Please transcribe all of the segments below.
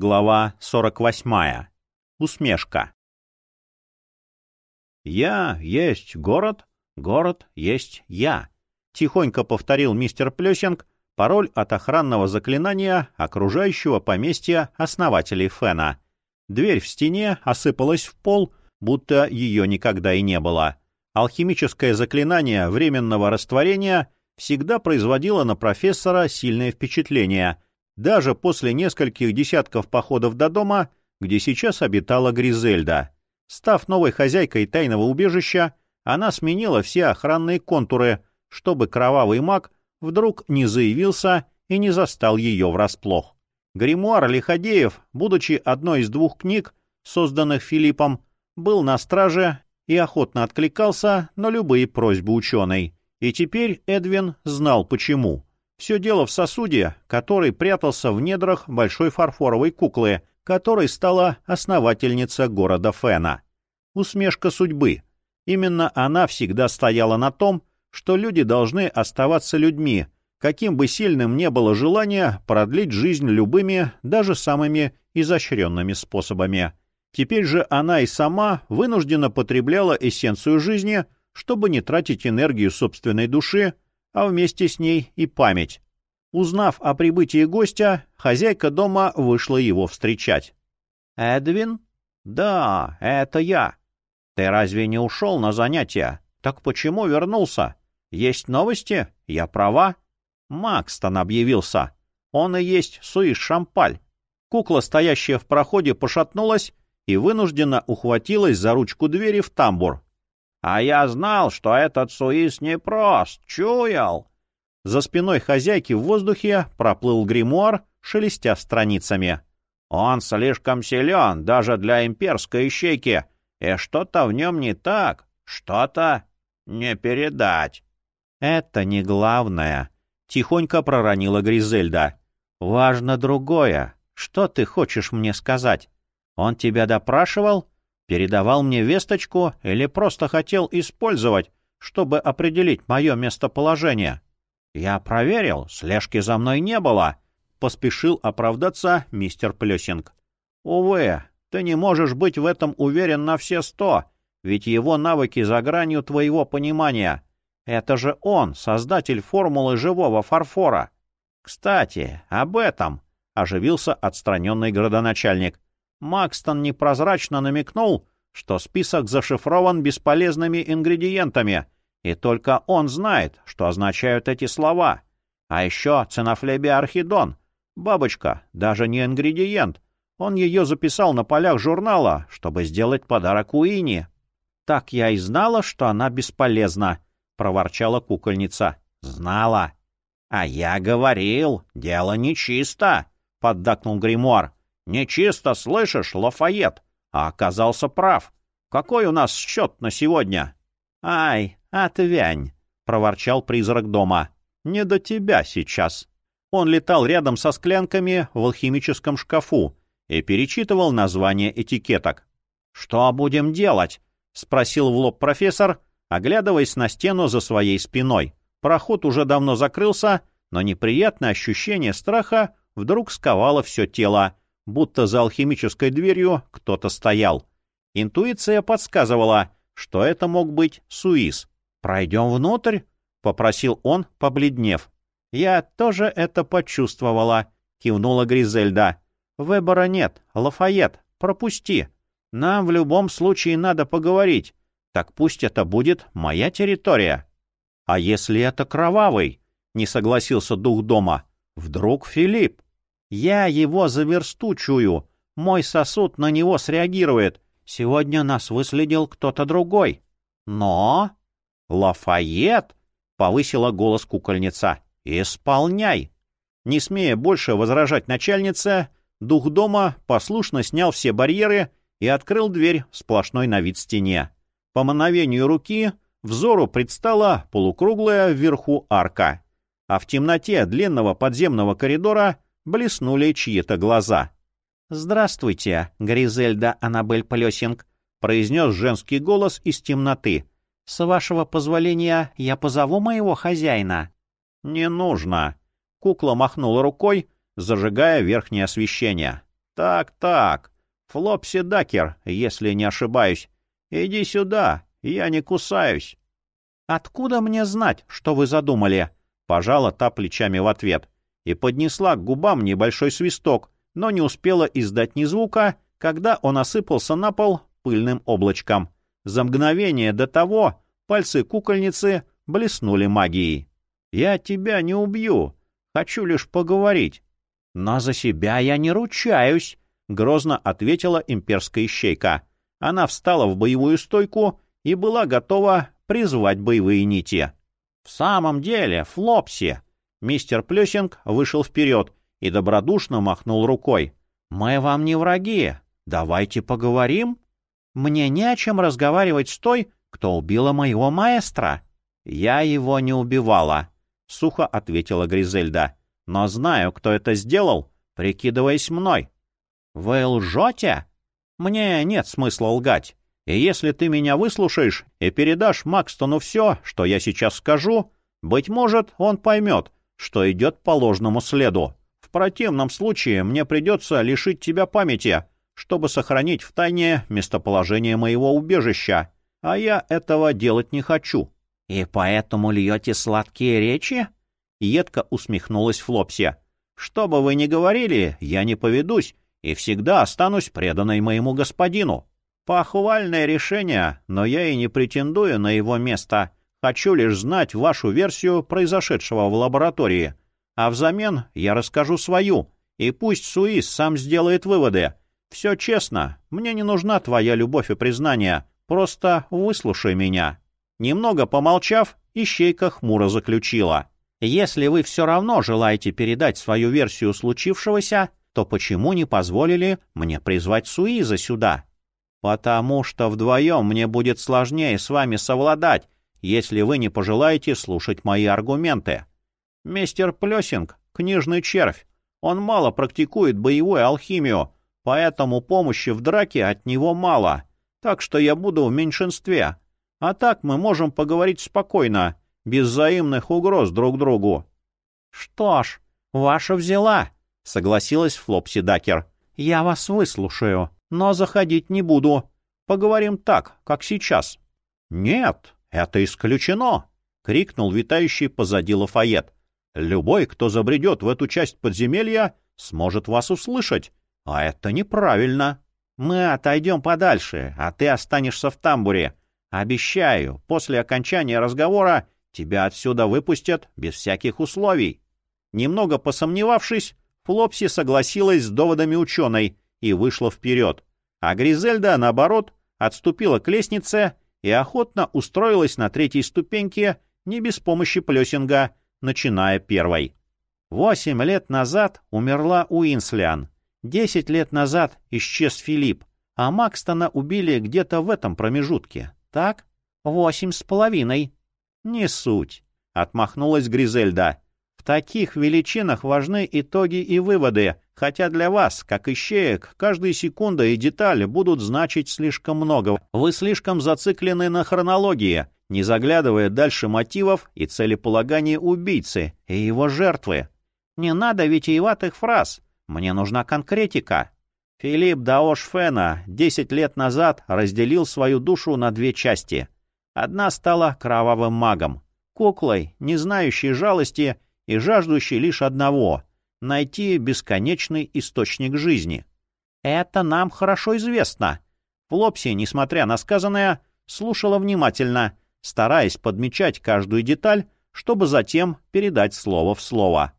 Глава 48. Усмешка. «Я есть город, город есть я», — тихонько повторил мистер Плюсинг пароль от охранного заклинания окружающего поместья основателей Фена. Дверь в стене осыпалась в пол, будто ее никогда и не было. Алхимическое заклинание временного растворения всегда производило на профессора сильное впечатление — даже после нескольких десятков походов до дома, где сейчас обитала Гризельда. Став новой хозяйкой тайного убежища, она сменила все охранные контуры, чтобы кровавый маг вдруг не заявился и не застал ее врасплох. Гримуар Лиходеев, будучи одной из двух книг, созданных Филиппом, был на страже и охотно откликался на любые просьбы ученой. И теперь Эдвин знал почему. Все дело в сосуде, который прятался в недрах большой фарфоровой куклы, которой стала основательница города Фена. Усмешка судьбы. Именно она всегда стояла на том, что люди должны оставаться людьми, каким бы сильным не было желание продлить жизнь любыми, даже самыми изощренными способами. Теперь же она и сама вынуждена потребляла эссенцию жизни, чтобы не тратить энергию собственной души, а вместе с ней и память. Узнав о прибытии гостя, хозяйка дома вышла его встречать. «Эдвин?» «Да, это я. Ты разве не ушел на занятия? Так почему вернулся? Есть новости? Я права?» Макстон объявился. Он и есть Суиш Шампаль. Кукла, стоящая в проходе, пошатнулась и вынужденно ухватилась за ручку двери в тамбур. А я знал, что этот Суис непрост, чуял. За спиной хозяйки в воздухе проплыл гримуар, шелестя страницами. Он слишком силен даже для имперской ищейки, и что-то в нем не так, что-то не передать. Это не главное, — тихонько проронила Гризельда. Важно другое. Что ты хочешь мне сказать? Он тебя допрашивал? Передавал мне весточку или просто хотел использовать, чтобы определить мое местоположение? Я проверил, слежки за мной не было. Поспешил оправдаться мистер Плюсинг. Увы, ты не можешь быть в этом уверен на все сто, ведь его навыки за гранью твоего понимания. Это же он, создатель формулы живого фарфора. Кстати, об этом, — оживился отстраненный градоначальник. Макстон непрозрачно намекнул, что список зашифрован бесполезными ингредиентами, и только он знает, что означают эти слова. А еще ценофлебия орхидон. Бабочка, даже не ингредиент. Он ее записал на полях журнала, чтобы сделать подарок Уини. «Так я и знала, что она бесполезна», — проворчала кукольница. «Знала». «А я говорил, дело нечисто», — поддакнул гримуар. Нечисто слышишь, Лафайет, а оказался прав. Какой у нас счет на сегодня? — Ай, отвянь, — проворчал призрак дома. — Не до тебя сейчас. Он летал рядом со склянками в алхимическом шкафу и перечитывал названия этикеток. — Что будем делать? — спросил в лоб профессор, оглядываясь на стену за своей спиной. Проход уже давно закрылся, но неприятное ощущение страха вдруг сковало все тело, будто за алхимической дверью кто-то стоял. Интуиция подсказывала, что это мог быть Суис. «Пройдем внутрь?» — попросил он, побледнев. «Я тоже это почувствовала», — кивнула Гризельда. «Выбора нет, Лафайет, пропусти. Нам в любом случае надо поговорить. Так пусть это будет моя территория». «А если это Кровавый?» — не согласился дух дома. «Вдруг Филипп?» Я его за. Мой сосуд на него среагирует. Сегодня нас выследил кто-то другой. Но... Лафайет! — повысила голос кукольница. «Исполняй!» Не смея больше возражать начальнице, дух дома послушно снял все барьеры и открыл дверь в сплошной на вид стене. По мановению руки взору предстала полукруглая вверху арка, а в темноте длинного подземного коридора блеснули чьи-то глаза. «Здравствуйте, Гризельда Аннабель Плесинг», — произнес женский голос из темноты. «С вашего позволения я позову моего хозяина». «Не нужно». Кукла махнула рукой, зажигая верхнее освещение. Так-так, Флопси Дакер, если не ошибаюсь. Иди сюда, я не кусаюсь. Откуда мне знать, что вы задумали? Пожала та плечами в ответ и поднесла к губам небольшой свисток, но не успела издать ни звука, когда он осыпался на пол пыльным облачком. За мгновение до того пальцы кукольницы блеснули магией. «Я тебя не убью. Хочу лишь поговорить». «Но за себя я не ручаюсь», — грозно ответила имперская ищейка. Она встала в боевую стойку и была готова призвать боевые нити. «В самом деле, Флопси!» Мистер Плюсинг вышел вперед и добродушно махнул рукой. «Мы вам не враги. Давайте поговорим. Мне не о чем разговаривать с той, кто убила моего маэстро». «Я его не убивала», — сухо ответила Гризельда. «Но знаю, кто это сделал, прикидываясь мной». «Вы лжете?» «Мне нет смысла лгать. И если ты меня выслушаешь и передашь Макстону все, что я сейчас скажу, быть может, он поймет, что идет по ложному следу. В противном случае мне придется лишить тебя памяти, чтобы сохранить в тайне местоположение моего убежища, а я этого делать не хочу». «И поэтому льете сладкие речи?» Едко усмехнулась Флопси. «Что бы вы ни говорили, я не поведусь и всегда останусь преданной моему господину. Похвальное решение, но я и не претендую на его место. Хочу лишь знать вашу версию произошедшего в лаборатории. А взамен я расскажу свою, и пусть Суис сам сделает выводы. Все честно, мне не нужна твоя любовь и признание, просто выслушай меня». Немного помолчав, ищейка хмуро заключила. «Если вы все равно желаете передать свою версию случившегося, то почему не позволили мне призвать Суиза сюда? Потому что вдвоем мне будет сложнее с вами совладать, если вы не пожелаете слушать мои аргументы. Мистер Плесинг — книжный червь. Он мало практикует боевую алхимию, поэтому помощи в драке от него мало. Так что я буду в меньшинстве. А так мы можем поговорить спокойно, без взаимных угроз друг другу. — Что ж, ваша взяла, — согласилась Флопси Дакер. «Я вас выслушаю, но заходить не буду. Поговорим так, как сейчас». «Нет, это исключено!» — крикнул витающий позади Лафайет. «Любой, кто забредет в эту часть подземелья, сможет вас услышать. А это неправильно. Мы отойдем подальше, а ты останешься в тамбуре. Обещаю, после окончания разговора тебя отсюда выпустят без всяких условий». Немного посомневавшись, Флопси согласилась с доводами ученой и вышла вперед, а Гризельда, наоборот, отступила к лестнице и охотно устроилась на третьей ступеньке, не без помощи Плесинга, начиная первой. Восемь лет назад умерла Уинслиан, десять лет назад исчез Филипп, а Макстона убили где-то в этом промежутке, так? Восемь с половиной. Не суть, — отмахнулась Гризельда таких величинах важны итоги и выводы, хотя для вас, как ищеек, каждая секунда и деталь будут значить слишком много. Вы слишком зациклены на хронологии, не заглядывая дальше мотивов и целеполагания убийцы и его жертвы. Не надо витиеватых фраз, мне нужна конкретика. Филипп Даош Фена десять лет назад разделил свою душу на две части. Одна стала кровавым магом, куклой, не знающей жалости и жаждущий лишь одного — найти бесконечный источник жизни. Это нам хорошо известно. Флопси, несмотря на сказанное, слушала внимательно, стараясь подмечать каждую деталь, чтобы затем передать слово в слово.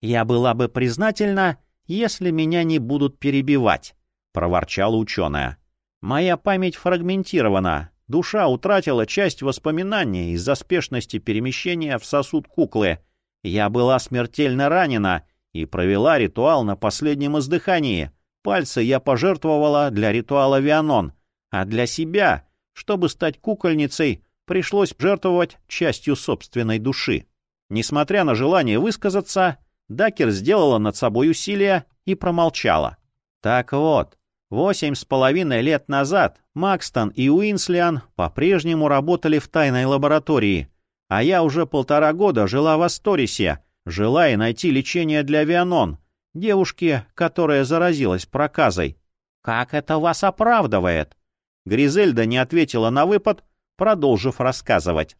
«Я была бы признательна, если меня не будут перебивать», — проворчала ученая. «Моя память фрагментирована, душа утратила часть воспоминаний из-за спешности перемещения в сосуд куклы — я была смертельно ранена и провела ритуал на последнем издыхании. Пальцы я пожертвовала для ритуала Вианон, а для себя, чтобы стать кукольницей, пришлось жертвовать частью собственной души. Несмотря на желание высказаться, Дакер сделала над собой усилие и промолчала. Так вот, восемь с половиной лет назад Макстон и Уинслиан по-прежнему работали в тайной лаборатории — а я уже полтора года жила в Асторисе, желая найти лечение для Вианон, девушки, которая заразилась проказой. Как это вас оправдывает? Гризельда не ответила на выпад, продолжив рассказывать.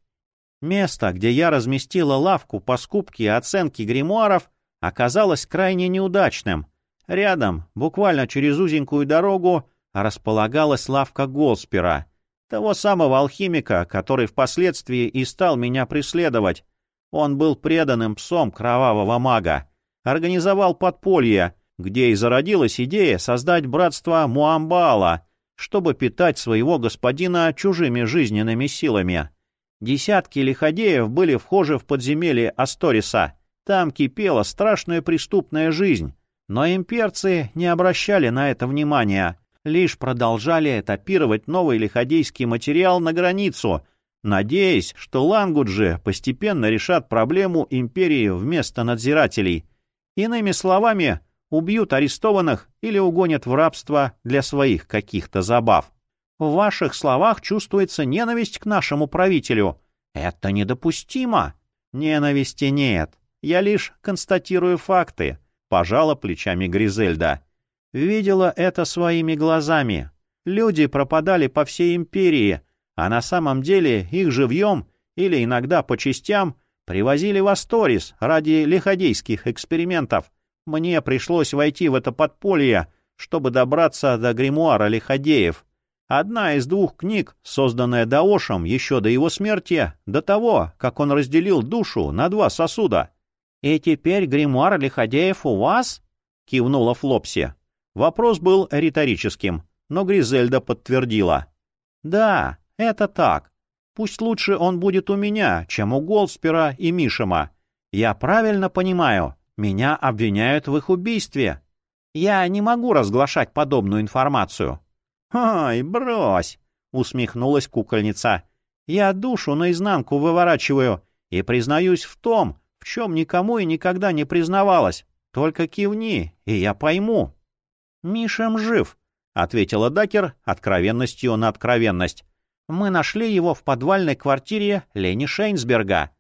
Место, где я разместила лавку по скупке и оценке гримуаров, оказалось крайне неудачным. Рядом, буквально через узенькую дорогу, располагалась лавка Голспера, того самого алхимика, который впоследствии и стал меня преследовать. Он был преданным псом кровавого мага, организовал подполье, где и зародилась идея создать братство Муамбала, чтобы питать своего господина чужими жизненными силами. Десятки лиходеев были вхожи в подземелье Асториса. Там кипела страшная преступная жизнь. Но имперцы не обращали на это внимания, лишь продолжали этапировать новый лиходейский материал на границу, надеясь, что лангуджи постепенно решат проблему империи вместо надзирателей. Иными словами, убьют арестованных или угонят в рабство для своих каких-то забав. В ваших словах чувствуется ненависть к нашему правителю. Это недопустимо. Ненависти нет. Я лишь констатирую факты. Пожала плечами Гризельда. Видела это своими глазами. Люди пропадали по всей империи, а на самом деле их живьем или иногда по частям привозили в Асторис ради лиходейских экспериментов. Мне пришлось войти в это подполье, чтобы добраться до гримуара лиходеев. Одна из двух книг, созданная Даошем еще до его смерти, до того, как он разделил душу на два сосуда. «И теперь гримуар Лиходеев у вас?» — кивнула Флопси. Вопрос был риторическим, но Гризельда подтвердила. «Да, это так. Пусть лучше он будет у меня, чем у Голдспера и Мишима. Я правильно понимаю, меня обвиняют в их убийстве. Я не могу разглашать подобную информацию». «Ой, брось!» — усмехнулась кукольница. «Я душу наизнанку выворачиваю и признаюсь в том, в чем никому и никогда не признавалась. Только кивни, и я пойму». «Мишем жив», — ответила Дакер откровенностью на откровенность. «Мы нашли его в подвальной квартире Лени Шейнсберга».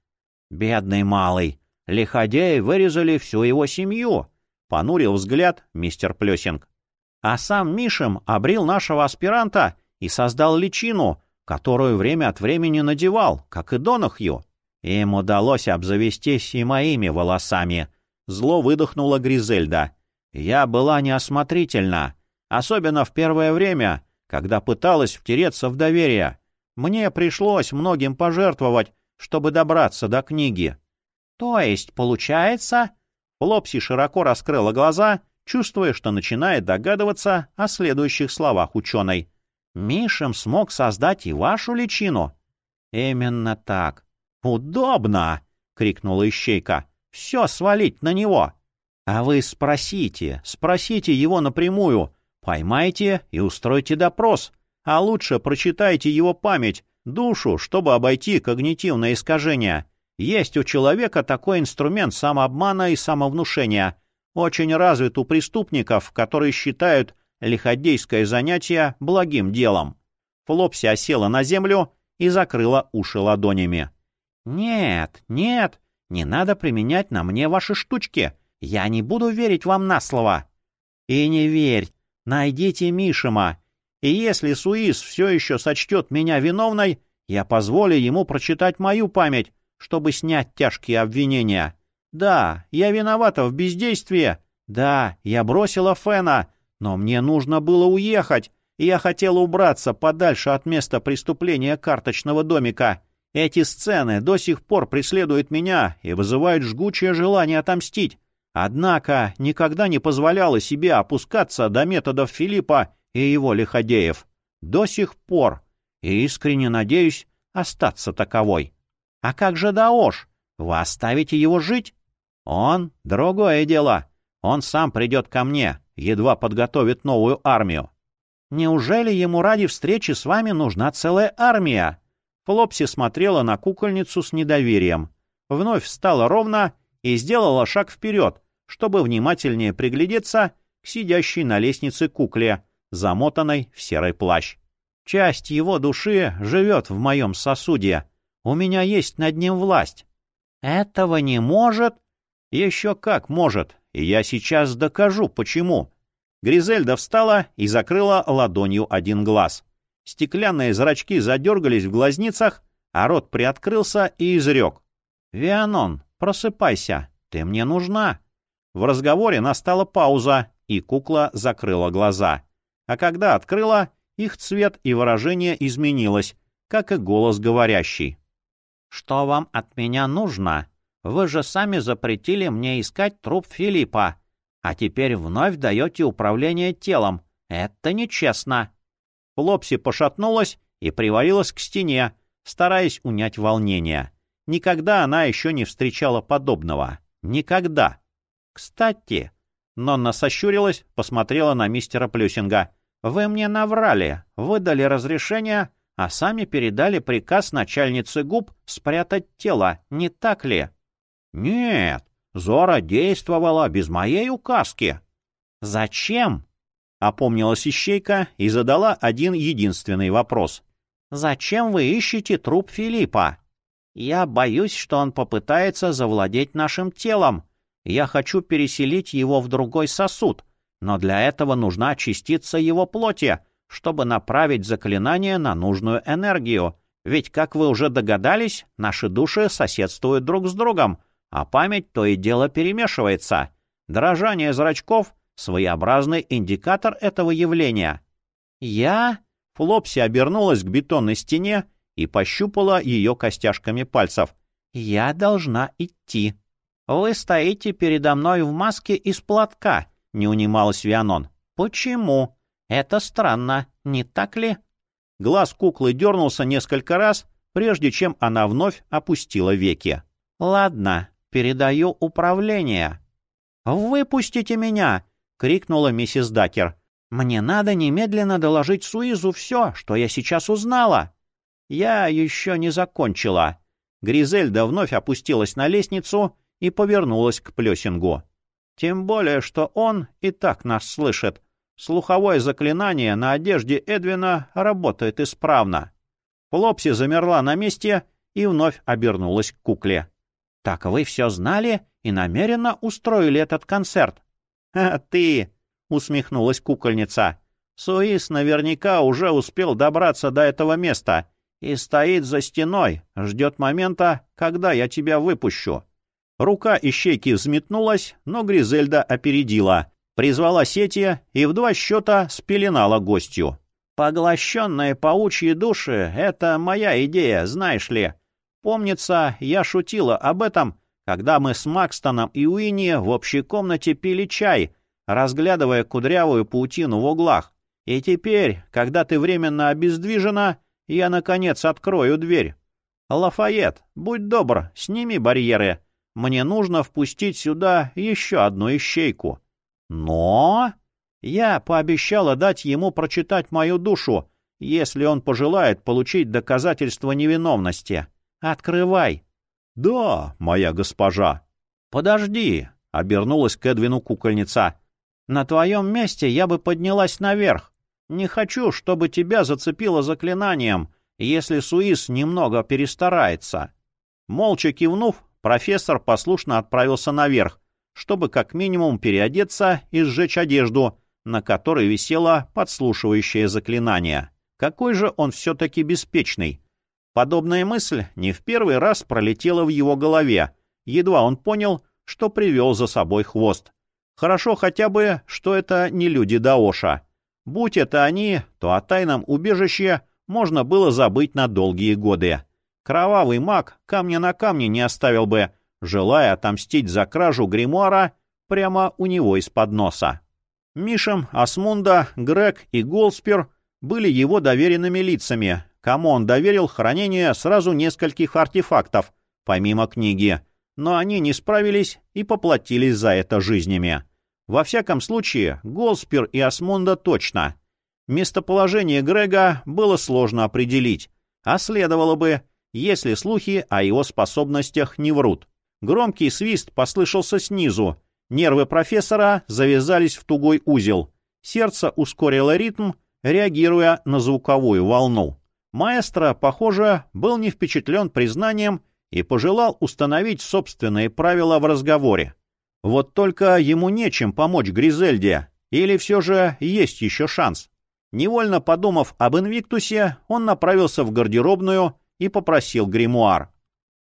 «Бедный малый! Лиходеи вырезали всю его семью», — понурил взгляд мистер Плесинг. А сам Мишем обрил нашего аспиранта и создал личину, которую время от времени надевал, как и Донахью. Им удалось обзавестись и моими волосами. Зло выдохнула Гризельда. Я была неосмотрительна, особенно в первое время, когда пыталась втереться в доверие. Мне пришлось многим пожертвовать, чтобы добраться до книги. То есть, получается... Флопси широко раскрыла глаза чувствуя, что начинает догадываться о следующих словах ученой. «Мишем смог создать и вашу личину?» «Именно так». «Удобно!» — крикнула Ищейка. «Все свалить на него!» «А вы спросите, спросите его напрямую, поймайте и устройте допрос, а лучше прочитайте его память, душу, чтобы обойти когнитивное искажение. Есть у человека такой инструмент самообмана и самовнушения — очень развит у преступников, которые считают лиходейское занятие благим делом. Флопси осела на землю и закрыла уши ладонями. «Нет, нет, не надо применять на мне ваши штучки. Я не буду верить вам на слово». «И не верь. Найдите Мишима. И если Суис все еще сочтет меня виновной, я позволю ему прочитать мою память, чтобы снять тяжкие обвинения. Да, я виновата в бездействии. Да, я бросила Фена, но мне нужно было уехать, и я хотела убраться подальше от места преступления карточного домика. Эти сцены до сих пор преследуют меня и вызывают жгучее желание отомстить. Однако никогда не позволяла себе опускаться до методов Филиппа и его лиходеев. До сих пор. И искренне надеюсь остаться таковой. А как же Даош? Вы оставите его жить? Он — другое дело. Он сам придет ко мне, едва подготовит новую армию. Неужели ему ради встречи с вами нужна целая армия? Флопси смотрела на кукольницу с недоверием. Вновь встала ровно и сделала шаг вперед, чтобы внимательнее приглядеться к сидящей на лестнице кукле, замотанной в серый плащ. Часть его души живет в моем сосуде. У меня есть над ним власть. Этого не может, еще как может. и я сейчас докажу, почему. Гризельда встала и закрыла ладонью один глаз. Стеклянные зрачки задергались в глазницах, а рот приоткрылся и изрек. «Вианон, просыпайся, ты мне нужна». В разговоре настала пауза, и кукла закрыла глаза. А когда открыла, их цвет и выражение изменилось, как и голос говорящий. «Что вам от меня нужно? Вы же сами запретили мне искать труп Филиппа, а теперь вновь даете управление телом. Это нечестно». Флопси пошатнулась и привалилась к стене, стараясь унять волнение. Никогда она еще не встречала подобного. Никогда. «Кстати...» Нонна сощурилась, посмотрела на мистера Плюсинга. «Вы мне наврали, выдали разрешение, а сами передали приказ начальнице губ спрятать тело, не так ли?» «Нет, Зора действовала без моей указки». «Зачем?» — опомнилась Ищейка и задала один единственный вопрос. «Зачем вы ищете труп Филиппа?» «Я боюсь, что он попытается завладеть нашим телом. Я хочу переселить его в другой сосуд, но для этого нужна частица его плоти, чтобы направить заклинание на нужную энергию. Ведь, как вы уже догадались, наши души соседствуют друг с другом, а память то и дело перемешивается. Дрожание зрачков — своеобразный индикатор этого явления. Я... Флопси обернулась к бетонной стене и пощупала ее костяшками пальцев. «Я должна идти». «Вы стоите передо мной в маске из платка», — не унималась Вианон. «Почему? Это странно, не так ли?» Глаз куклы дернулся несколько раз, прежде чем она вновь опустила веки. «Ладно, передаю управление». «Выпустите меня!» — крикнула миссис Дакер. «Мне надо немедленно доложить Суизу все, что я сейчас узнала». «Я еще не закончила». Гризельда вновь опустилась на лестницу и повернулась к Плесингу. «Тем более, что он и так нас слышит. Слуховое заклинание на одежде Эдвина работает исправно». Флопси замерла на месте и вновь обернулась к кукле. «Так вы все знали и намеренно устроили этот концерт?» «А ты!» — усмехнулась кукольница. «Суис наверняка уже успел добраться до этого места и стоит за стеной, ждет момента, когда я тебя выпущу». Рука ищейки взметнулась, но Гризельда опередила, призвала сети и в два счета спеленала гостью. «Поглощенные паучьи души — это моя идея, знаешь ли. Помнится, я шутила об этом, когда мы с Макстоном и Уинни в общей комнате пили чай, разглядывая кудрявую паутину в углах. И теперь, когда ты временно обездвижена, я, наконец, открою дверь. Лафайет, будь добр, сними барьеры. Мне нужно впустить сюда еще одну ищейку. Но... Я пообещала дать ему прочитать мою душу, если он пожелает получить доказательство невиновности. Открывай. — Да, моя госпожа. — Подожди, — обернулась к Эдвину кукольница. — На твоем месте я бы поднялась наверх. Не хочу, чтобы тебя зацепило заклинанием, если Суис немного перестарается. Молча кивнув, профессор послушно отправился наверх, чтобы как минимум переодеться и сжечь одежду, на которой висело подслушивающее заклинание. Какой же он все-таки беспечный. Подобная мысль не в первый раз пролетела в его голове. Едва он понял, что привел за собой хвост. Хорошо хотя бы, что это не люди Даоша. Будь это они, то о тайном убежище можно было забыть на долгие годы. Кровавый маг камня на камне не оставил бы, желая отомстить за кражу гримуара прямо у него из-под носа. Мишем, Асмунда, Грег и Голспер были его доверенными лицами, кому он доверил хранение сразу нескольких артефактов, помимо книги, но они не справились и поплатились за это жизнями. Во всяком случае, Голспер и Асмунда точно. Местоположение Грега было сложно определить, а следовало бы, если слухи о его способностях не врут. Громкий свист послышался снизу. Нервы профессора завязались в тугой узел. Сердце ускорило ритм, реагируя на звуковую волну. Маэстро, похоже, был не впечатлен признанием и пожелал установить собственные правила в разговоре. Вот только ему нечем помочь Гризельде, или все же есть еще шанс. Невольно подумав об Инвиктусе, он направился в гардеробную и попросил гримуар.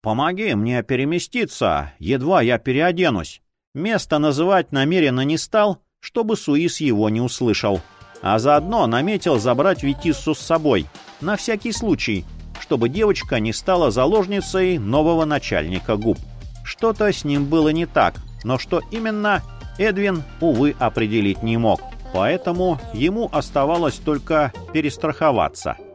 «Помоги мне переместиться, едва я переоденусь». Место называть намеренно не стал, чтобы Суис его не услышал. А заодно наметил забрать Витиссу с собой, на всякий случай, чтобы девочка не стала заложницей нового начальника губ. Что-то с ним было не так, но что именно, Эдвин, увы, определить не мог. Поэтому ему оставалось только перестраховаться –